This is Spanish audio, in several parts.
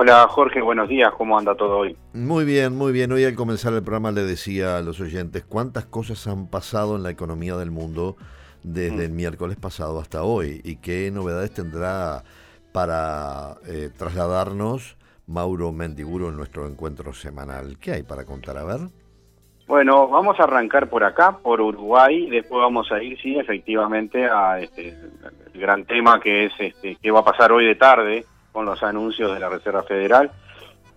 Hola Jorge, buenos días, ¿cómo anda todo hoy? Muy bien, muy bien. Hoy al comenzar el programa le decía a los oyentes cuántas cosas han pasado en la economía del mundo desde el miércoles pasado hasta hoy y qué novedades tendrá para eh, trasladarnos Mauro Mendiburu en nuestro encuentro semanal. ¿Qué hay para contar? A ver. Bueno, vamos a arrancar por acá, por Uruguay, y después vamos a ir, sí, efectivamente, a este, el gran tema que es este, qué va a pasar hoy de tarde con los anuncios de la Reserva Federal.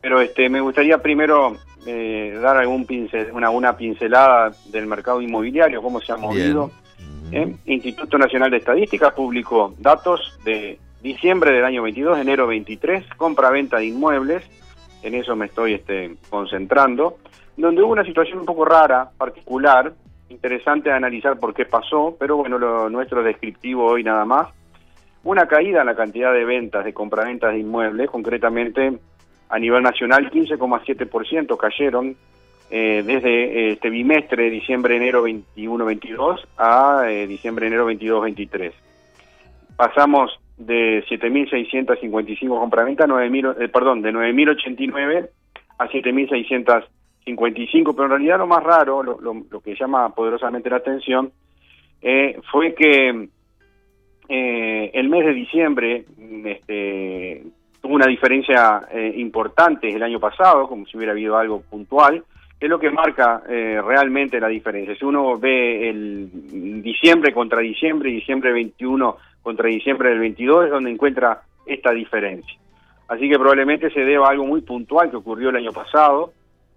Pero este, me gustaría primero eh, dar algún pincel, una, una pincelada del mercado inmobiliario, cómo se ha movido. ¿Eh? Instituto Nacional de Estadística publicó datos de diciembre del año 22, enero 23, compra-venta de inmuebles, en eso me estoy este, concentrando, donde hubo una situación un poco rara, particular, interesante de analizar por qué pasó, pero bueno, lo nuestro es descriptivo hoy nada más una caída en la cantidad de ventas, de compraventas de inmuebles, concretamente a nivel nacional 15,7% cayeron eh, desde este bimestre, diciembre-enero 21-22 a eh, diciembre-enero 22-23. Pasamos de 7.655 compraventas, 9, eh, perdón, de 9.089 a 7.655, pero en realidad lo más raro, lo, que llama poderosamente la atención, eh, fue que eh, el mes de diciembre este, tuvo una diferencia eh, importante el año pasado, como si hubiera habido algo puntual, es lo que marca eh, realmente la diferencia. Si uno ve el diciembre contra diciembre, diciembre 21 contra diciembre del 22, es donde encuentra esta diferencia. Así que probablemente se deba a algo muy puntual que ocurrió el año pasado,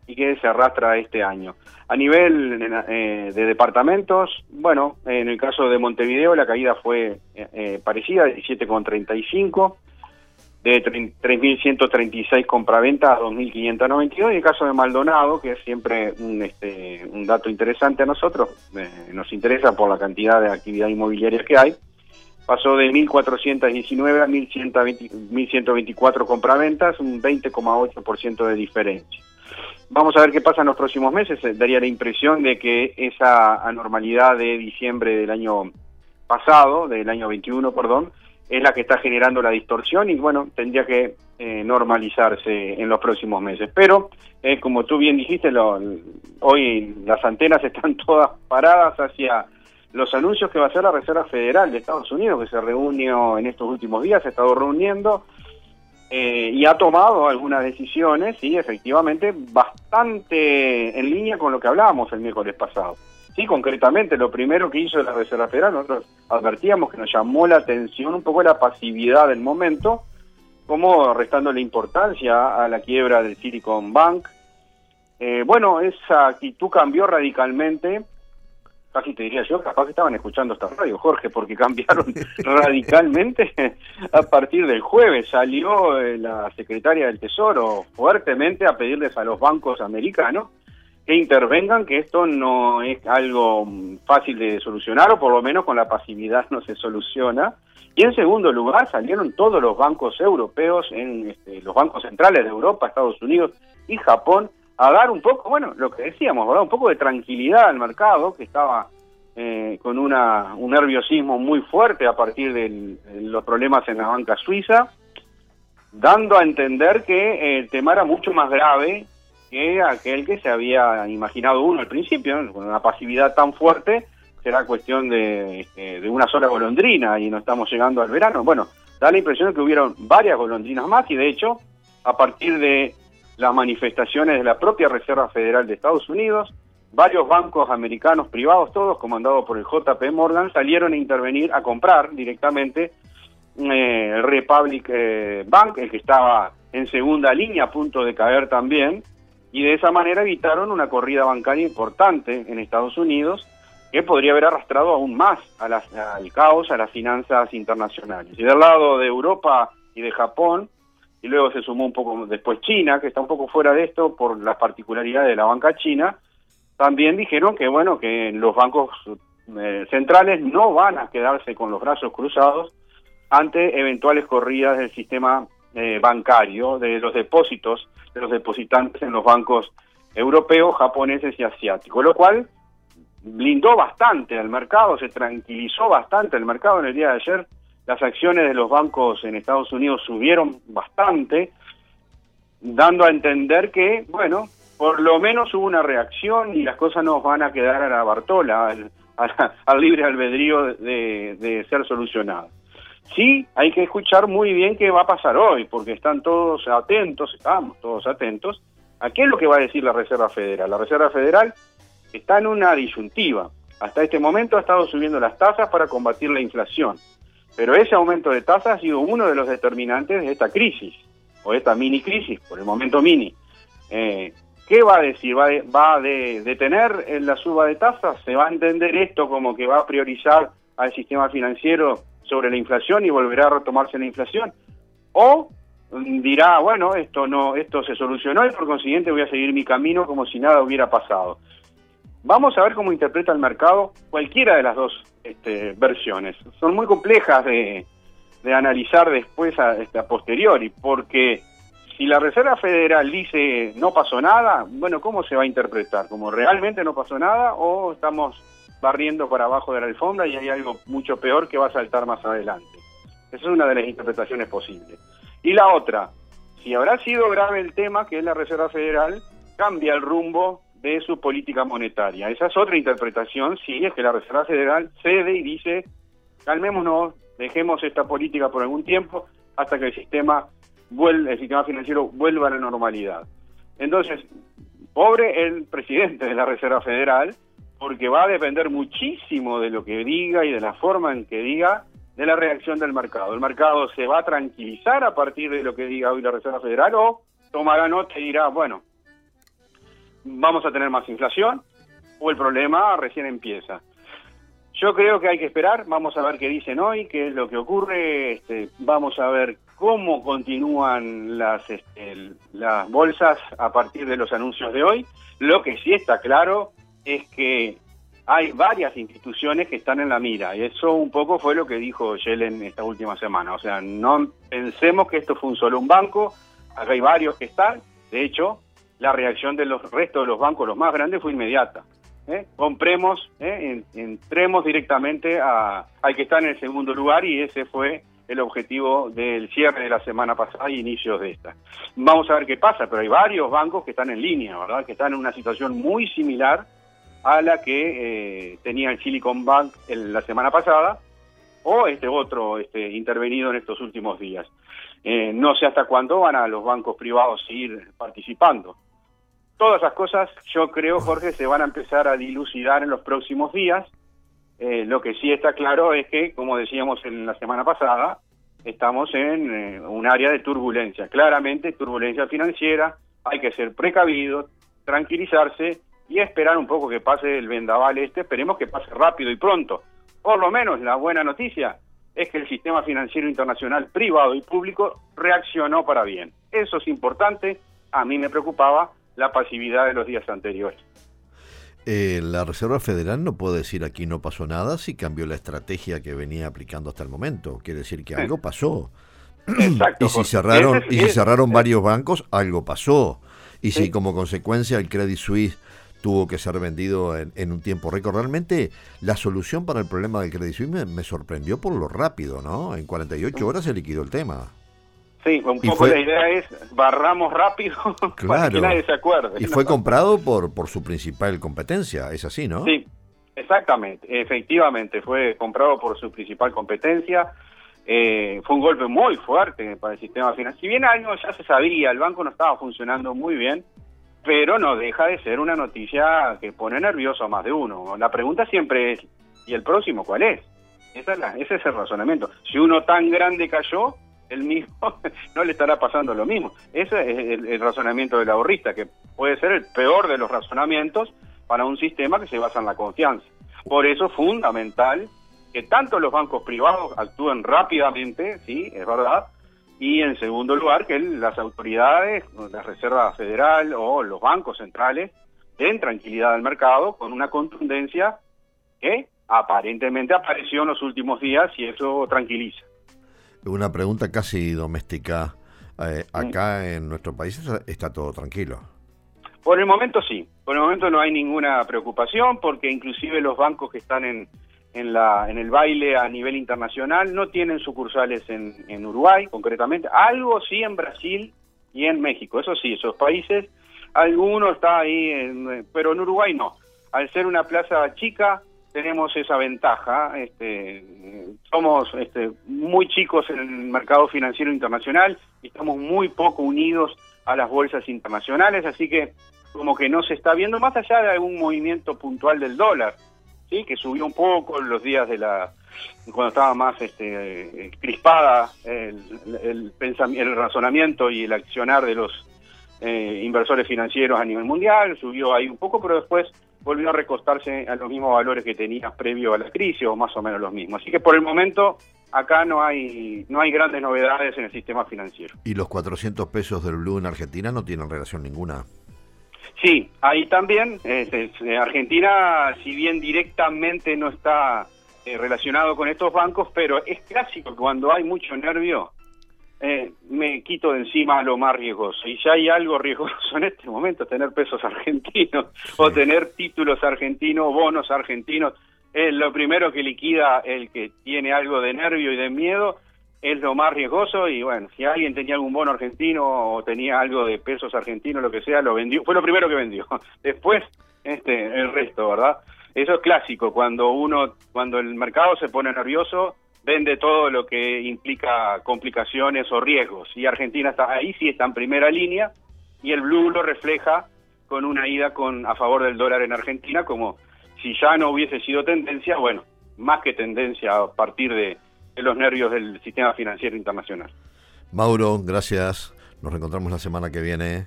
y que se arrastra este año. A nivel eh, de departamentos, bueno, en el caso de Montevideo la caída fue eh, eh parecida, 17,35, de 3.136 compraventas a 2.592, y en el caso de Maldonado, que es siempre un, este, un dato interesante a nosotros, eh, nos interesa por la cantidad de actividad inmobiliaria que hay, pasó de 1.419 a 1.124 compraventas, un 20,8% de diferencia. Vamos a ver qué pasa en los próximos meses. Eh, daría la impresión de que esa anormalidad de diciembre del año pasado, del año 21, perdón, es la que está generando la distorsión y bueno, tendría que eh, normalizarse en los próximos meses. Pero, eh, como tú bien dijiste, hoy las antenas están todas paradas hacia los anuncios que va a hacer la Reserva Federal de Estados Unidos, que se reunió en estos últimos días, se ha estado reuniendo eh, y ha tomado algunas decisiones, sí, efectivamente, bastante en línea con lo que hablábamos el miércoles pasado. Sí, concretamente, lo primero que hizo la Reserva Federal, nosotros advertíamos que nos llamó la atención un poco la pasividad del momento, como restando la importancia a la quiebra del Silicon Bank. Eh, bueno, esa actitud cambió radicalmente casi te diría yo, capaz que estaban escuchando esta radio, Jorge, porque cambiaron radicalmente a partir del jueves. Salió eh, la secretaria del Tesoro fuertemente a pedirles a los bancos americanos que intervengan, que esto no es algo fácil de solucionar, o por lo menos con la pasividad no se soluciona. Y en segundo lugar salieron todos los bancos europeos, en este, los bancos centrales de Europa, Estados Unidos y Japón, a dar un poco, bueno, lo que decíamos, ¿verdad? Un poco de tranquilidad al mercado, que estaba eh, con una, un nerviosismo muy fuerte a partir de los problemas en la banca suiza, dando a entender que el tema era mucho más grave que aquel que se había imaginado uno al principio, con una pasividad tan fuerte, será cuestión de, este, de una sola golondrina y no estamos llegando al verano. Bueno, da la impresión de que hubieron varias golondrinas más y de hecho, a partir de las manifestaciones de la propia Reserva Federal de Estados Unidos, varios bancos americanos privados, todos comandados por el JP Morgan, salieron a intervenir, a comprar directamente eh, Republic eh, Bank, el que estaba en segunda línea, a punto de caer también, y de esa manera evitaron una corrida bancaria importante en Estados Unidos, que podría haber arrastrado aún más al caos, a las finanzas internacionales. Y del lado de Europa y de Japón, y luego se sumó un poco después China, que está un poco fuera de esto por las particularidades de la banca china, también dijeron que bueno, que los bancos eh, centrales no van a quedarse con los brazos cruzados ante eventuales corridas del sistema eh, bancario, de los depósitos de los depositantes en los bancos europeos, japoneses y asiáticos, lo cual blindó bastante al mercado, se tranquilizó bastante el mercado en el día de ayer. Las acciones de los bancos en Estados Unidos subieron bastante, dando a entender que, bueno, por lo menos hubo una reacción y las cosas no van a quedar a la Bartola, al, libre albedrío de, de ser solucionadas. Sí, hay que escuchar muy bien qué va a pasar hoy, porque están todos atentos, estamos todos atentos, a qué es lo que va a decir la Reserva Federal. La Reserva Federal está en una disyuntiva. Hasta este momento ha estado subiendo las tasas para combatir la inflación, pero ese aumento de tasas ha sido uno de los determinantes de esta crisis, o esta mini crisis, por el momento mini. Eh, ¿Qué va a decir? ¿Va, va a detener en la suba de tasas? ¿Se va a entender esto como que va a priorizar al sistema financiero sobre la inflación y volverá a retomarse la inflación. O dirá, bueno, esto no, esto se solucionó y por consiguiente voy a seguir mi camino como si nada hubiera pasado. Vamos a ver cómo interpreta el mercado cualquiera de las dos este, versiones. Son muy complejas de, analizar después a, este, a posteriori, porque si la Reserva Federal dice no pasó nada, bueno, ¿cómo se va a interpretar? ¿Como realmente no pasó nada o estamos barriendo para abajo de la alfombra y hay algo mucho peor que va a saltar más adelante. Esa es una de las interpretaciones posibles. Y la otra, si habrá sido grave el tema que es la Reserva Federal, cambia el rumbo de su política monetaria. Esa es otra interpretación, sí, es que la Reserva Federal cede y dice, calmémonos, dejemos esta política por algún tiempo hasta que el sistema, vuelva, el sistema financiero vuelva a la normalidad. Entonces, pobre el presidente de la Reserva Federal, porque va a depender muchísimo de lo que diga y de la forma en que diga de la reacción del mercado. El mercado se va a tranquilizar a partir de lo que diga hoy la Reserva Federal o tomará nota y dirá, bueno, vamos a tener más inflación o el problema recién empieza. Yo creo que hay que esperar, vamos a ver qué dicen hoy, qué es lo que ocurre, este, vamos a ver cómo continúan las, este, las bolsas a partir de los anuncios de hoy. Lo que sí está claro es que hay varias instituciones que están en la mira y eso un poco fue lo que dijo Yellen esta última semana. O sea, no pensemos que esto fue un solo un banco, acá hay varios que están. De hecho, la reacción de los restos de los bancos, los más grandes, fue inmediata. ¿eh? Compremos, ¿eh? entremos directamente a, al que está en el segundo lugar y ese fue el objetivo del cierre de la semana pasada y inicios de esta. Vamos a ver qué pasa, pero hay varios bancos que están en línea, ¿verdad? Que están en una situación muy similar a la que eh, tenía el Silicon Bank la semana pasada o este otro este, intervenido en estos últimos días. Eh, no sé hasta cuándo van a los bancos privados seguir participando. Todas esas cosas yo creo, Jorge, se van a empezar a dilucidar en los próximos días. Eh, lo que sí está claro es que, como decíamos en la semana pasada, estamos en un área de turbulencia. Claramente, turbulencia financiera, hay que ser precavido, tranquilizarse y esperar un poco que pase el vendaval este, esperemos que pase rápido y pronto. Por lo menos la buena noticia es que el sistema financiero internacional privado y público reaccionó para bien. Eso es importante, a mí me preocupaba la pasividad de los días anteriores. Eh, la Reserva Federal no puede decir aquí no pasó nada si cambió la estrategia que venía aplicando hasta el momento. Quiere decir que algo pasó. Exacto, y si cerraron, y si cerraron varios bancos, algo pasó. Y si como consecuencia el Credit Suisse tuvo que ser vendido en, un tiempo récord. Realmente la solución para el problema del Credit Suisse me, sorprendió por lo rápido, ¿no? En 48 horas se liquidó el tema. Sí, un poco la idea es barramos rápido para que nadie se acuerde. Y fue comprado por, por su principal competencia, es así, ¿no? Sí, exactamente, efectivamente, fue comprado por su principal competencia. Eh, fue un golpe muy fuerte para el sistema financiero. Si bien algo ya se sabía, el banco no estaba funcionando muy bien, pero no deja de ser una noticia que pone nervioso a más de uno. La pregunta siempre es, ¿y el próximo cuál es? Esa es la, ese es el razonamiento. Si uno tan grande cayó, el mismo no le estará pasando lo mismo. Ese es el, el, razonamiento del ahorrista, que puede ser el peor de los razonamientos para un sistema que se basa en la confianza. Por eso es fundamental que tanto los bancos privados actúen rápidamente, sí, es verdad, y en segundo lugar que las autoridades, la Reserva Federal o los bancos centrales den tranquilidad al mercado con una contundencia que aparentemente apareció en los últimos días y eso tranquiliza. Una pregunta casi doméstica. Eh, acá en nuestro país está todo tranquilo. Por el momento sí, por el momento no hay ninguna preocupación porque inclusive los bancos que están en, en, la, en el baile a nivel internacional no tienen sucursales en, en Uruguay concretamente, algo sí en Brasil y en México, eso sí, esos países, alguno está ahí, pero en Uruguay no. Al ser una plaza chica, tenemos esa ventaja. Este, somos este, muy chicos en el mercado financiero internacional y estamos muy poco unidos a las bolsas internacionales, así que como que no se está viendo más allá de algún movimiento puntual del dólar, sí, que subió un poco en los días de la cuando estaba más este, crispada el, el, el razonamiento y el accionar de los eh, inversores financieros a nivel mundial, subió ahí un poco, pero después volvió a recostarse a los mismos valores que tenía previo a la crisis o más o menos los mismos. Así que por el momento acá no hay no hay grandes novedades en el sistema financiero. ¿Y los 400 pesos del blue en Argentina no tienen relación ninguna? Sí, ahí también. Eh, Argentina, si bien directamente no está eh, relacionado con estos bancos, pero es clásico cuando hay mucho nervio, eh, me quito de encima lo más riesgoso. Y ya hay algo riesgoso en este momento, tener pesos argentinos o tener títulos argentinos, bonos argentinos. Es lo primero que liquida el que tiene algo de nervio y de miedo, es lo más riesgoso y bueno, si alguien tenía algún bono argentino o tenía algo de pesos argentinos, lo que sea, lo vendió, fue lo primero que vendió. Después, este, el resto, ¿verdad? Eso es clásico, cuando uno, cuando el mercado se pone nervioso, vende todo lo que implica complicaciones o riesgos. Y Argentina está ahí, sí está en primera línea, y el blue lo refleja con una ida con a favor del dólar en Argentina, como si ya no hubiese sido tendencia, bueno, más que tendencia a partir de, los nervios del sistema financiero internacional. Mauro, gracias. Nos reencontramos la semana que viene.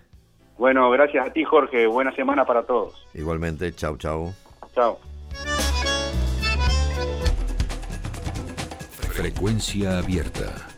Bueno, gracias a ti, Jorge. Buena semana para todos. Igualmente, chau, chau. Chao. Frecuencia abierta.